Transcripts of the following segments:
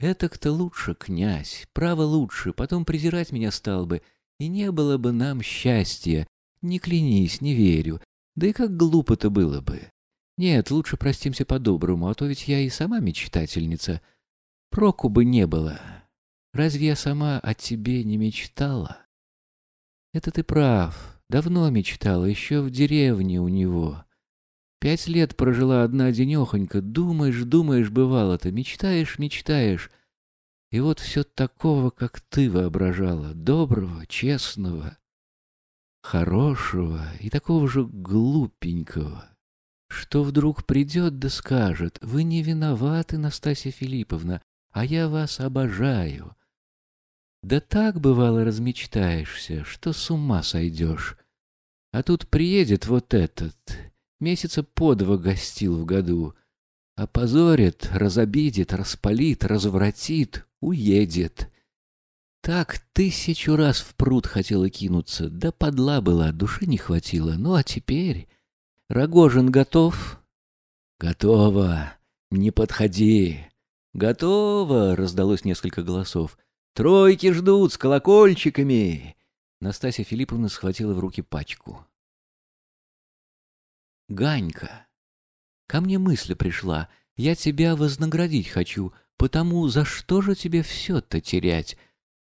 Этак-то лучше, князь, право лучше, потом презирать меня стал бы, и не было бы нам счастья. Не клянись, не верю. Да и как глупо-то было бы. Нет, лучше простимся по-доброму, а то ведь я и сама мечтательница. Проку бы не было. Разве я сама о тебе не мечтала? Это ты прав. Давно мечтала, еще в деревне у него. Пять лет прожила одна денехонька, думаешь, думаешь, бывало-то, мечтаешь, мечтаешь. И вот все такого, как ты воображала, доброго, честного, хорошего и такого же глупенького, что вдруг придет да скажет, вы не виноваты, Настасья Филипповна, а я вас обожаю. Да так, бывало, размечтаешься, что с ума сойдешь. А тут приедет вот этот Месяца по два гостил в году. Опозорит, разобидит, распалит, развратит, уедет. Так тысячу раз в пруд хотела кинуться, да подла была, души не хватило. Ну а теперь... Рогожин готов? Готово. Не подходи. Готово, раздалось несколько голосов. Тройки ждут с колокольчиками. Настасья Филипповна схватила в руки пачку. Ганька, ко мне мысль пришла, я тебя вознаградить хочу, потому за что же тебе все-то терять?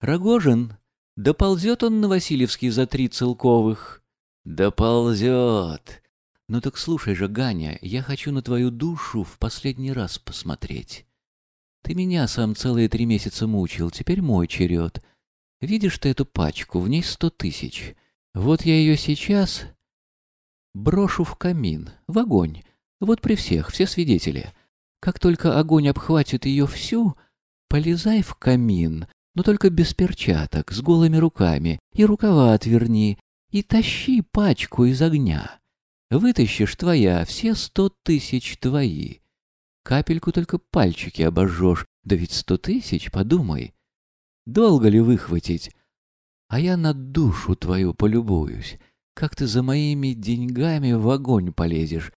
Рогожин, доползет он на Васильевский за три целковых? Доползет. Ну так слушай же, Ганя, я хочу на твою душу в последний раз посмотреть. Ты меня сам целые три месяца мучил, теперь мой черед. Видишь ты эту пачку, в ней сто тысяч. Вот я ее сейчас Брошу в камин, в огонь. Вот при всех, все свидетели. Как только огонь обхватит ее всю, полезай в камин, но только без перчаток, с голыми руками, и рукава отверни, и тащи пачку из огня. Вытащишь твоя, все сто тысяч твои. Капельку только пальчики обожжешь, да ведь сто тысяч, подумай. Долго ли выхватить? А я на душу твою полюбуюсь. Как ты за моими деньгами в огонь полезешь?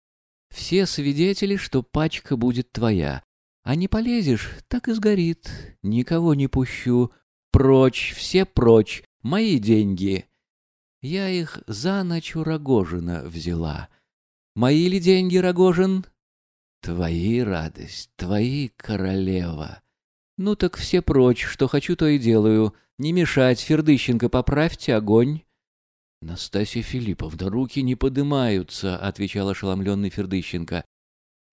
Все свидетели, что пачка будет твоя. А не полезешь, так и сгорит. Никого не пущу. Прочь, все прочь, мои деньги. Я их за ночь у Рогожина взяла. Мои ли деньги, Рогожин? Твои, радость, твои, королева. Ну так все прочь, что хочу, то и делаю. Не мешать, Фердыщенко, поправьте огонь. «Настасья Филипповна, руки не подымаются», — отвечал ошеломленный Фердыщенко.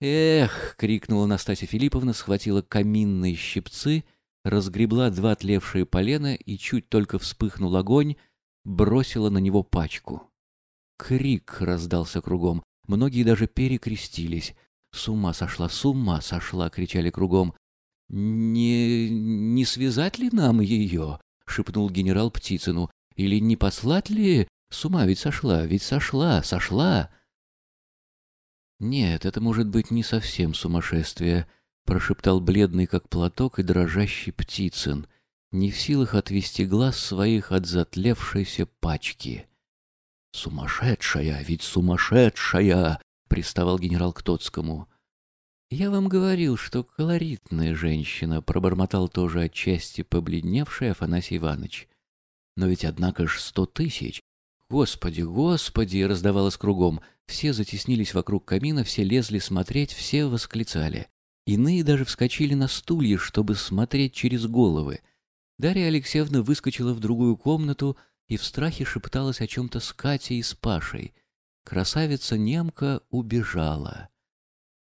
«Эх!» — крикнула Настасья Филипповна, схватила каминные щипцы, разгребла два тлевшие полена и, чуть только вспыхнул огонь, бросила на него пачку. Крик раздался кругом, многие даже перекрестились. «С ума сошла, с ума сошла!» — кричали кругом. «Не... не связать ли нам ее?» — шепнул генерал Птицыну. «Или не послать ли с ума ведь сошла, ведь сошла, сошла. Нет, это может быть не совсем сумасшествие, прошептал бледный как платок и дрожащий Птицын, не в силах отвести глаз своих от затлевшейся пачки. Сумасшедшая, ведь сумасшедшая, приставал генерал к Тоцкому. Я вам говорил, что колоритная женщина, пробормотал тоже отчасти побледневший Афанасий Иванович. Но ведь однако ж сто тысяч, «Господи, Господи!» — раздавалось кругом. Все затеснились вокруг камина, все лезли смотреть, все восклицали. Иные даже вскочили на стулья, чтобы смотреть через головы. Дарья Алексеевна выскочила в другую комнату и в страхе шепталась о чем-то с Катей и с Пашей. Красавица-немка убежала.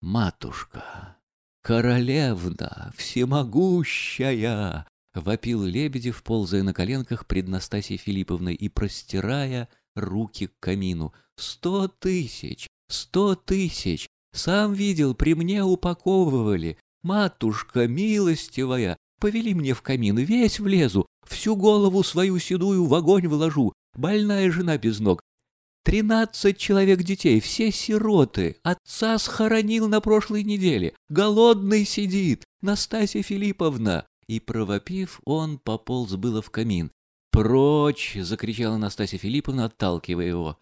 «Матушка! Королевна! Всемогущая!» — вопил Лебедев, ползая на коленках пред Настасьей Филипповной и простирая руки к камину. «Сто тысяч! Сто тысяч! Сам видел, при мне упаковывали. Матушка милостивая, повели мне в камин, весь влезу, всю голову свою седую в огонь вложу, больная жена без ног. Тринадцать человек детей, все сироты. Отца схоронил на прошлой неделе. Голодный сидит. Настасья Филипповна, и, провопив, он пополз было в камин. «Прочь!» — закричала Настасья Филипповна, отталкивая его.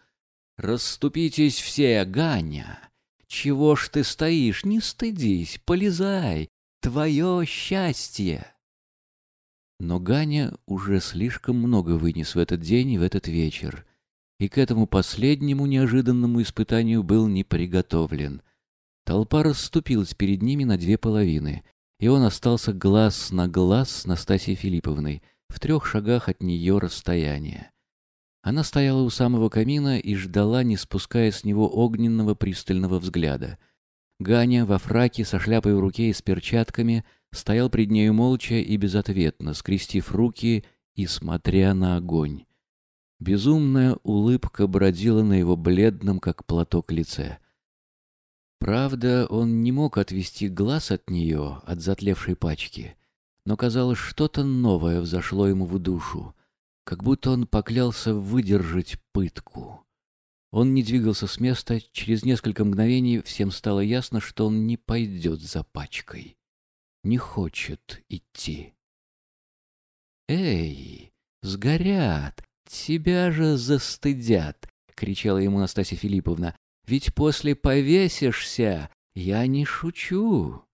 «Расступитесь все, Ганя! Чего ж ты стоишь? Не стыдись, полезай! твое счастье!» Но Ганя уже слишком много вынес в этот день и в этот вечер, и к этому последнему неожиданному испытанию был не приготовлен. Толпа расступилась перед ними на две половины, и он остался глаз на глаз с Настасьей Филипповной, в трех шагах от нее расстояния. Она стояла у самого камина и ждала, не спуская с него огненного пристального взгляда. Ганя во фраке со шляпой в руке и с перчатками стоял пред нею молча и безответно, скрестив руки и смотря на огонь. Безумная улыбка бродила на его бледном, как платок, лице. Правда, он не мог отвести глаз от нее, от затлевшей пачки, но, казалось, что-то новое взошло ему в душу, как будто он поклялся выдержать пытку. Он не двигался с места, через несколько мгновений всем стало ясно, что он не пойдет за пачкой, не хочет идти. «Эй, сгорят!» «Тебя же застыдят!» — кричала ему Настасья Филипповна. «Ведь после повесишься! Я не шучу!»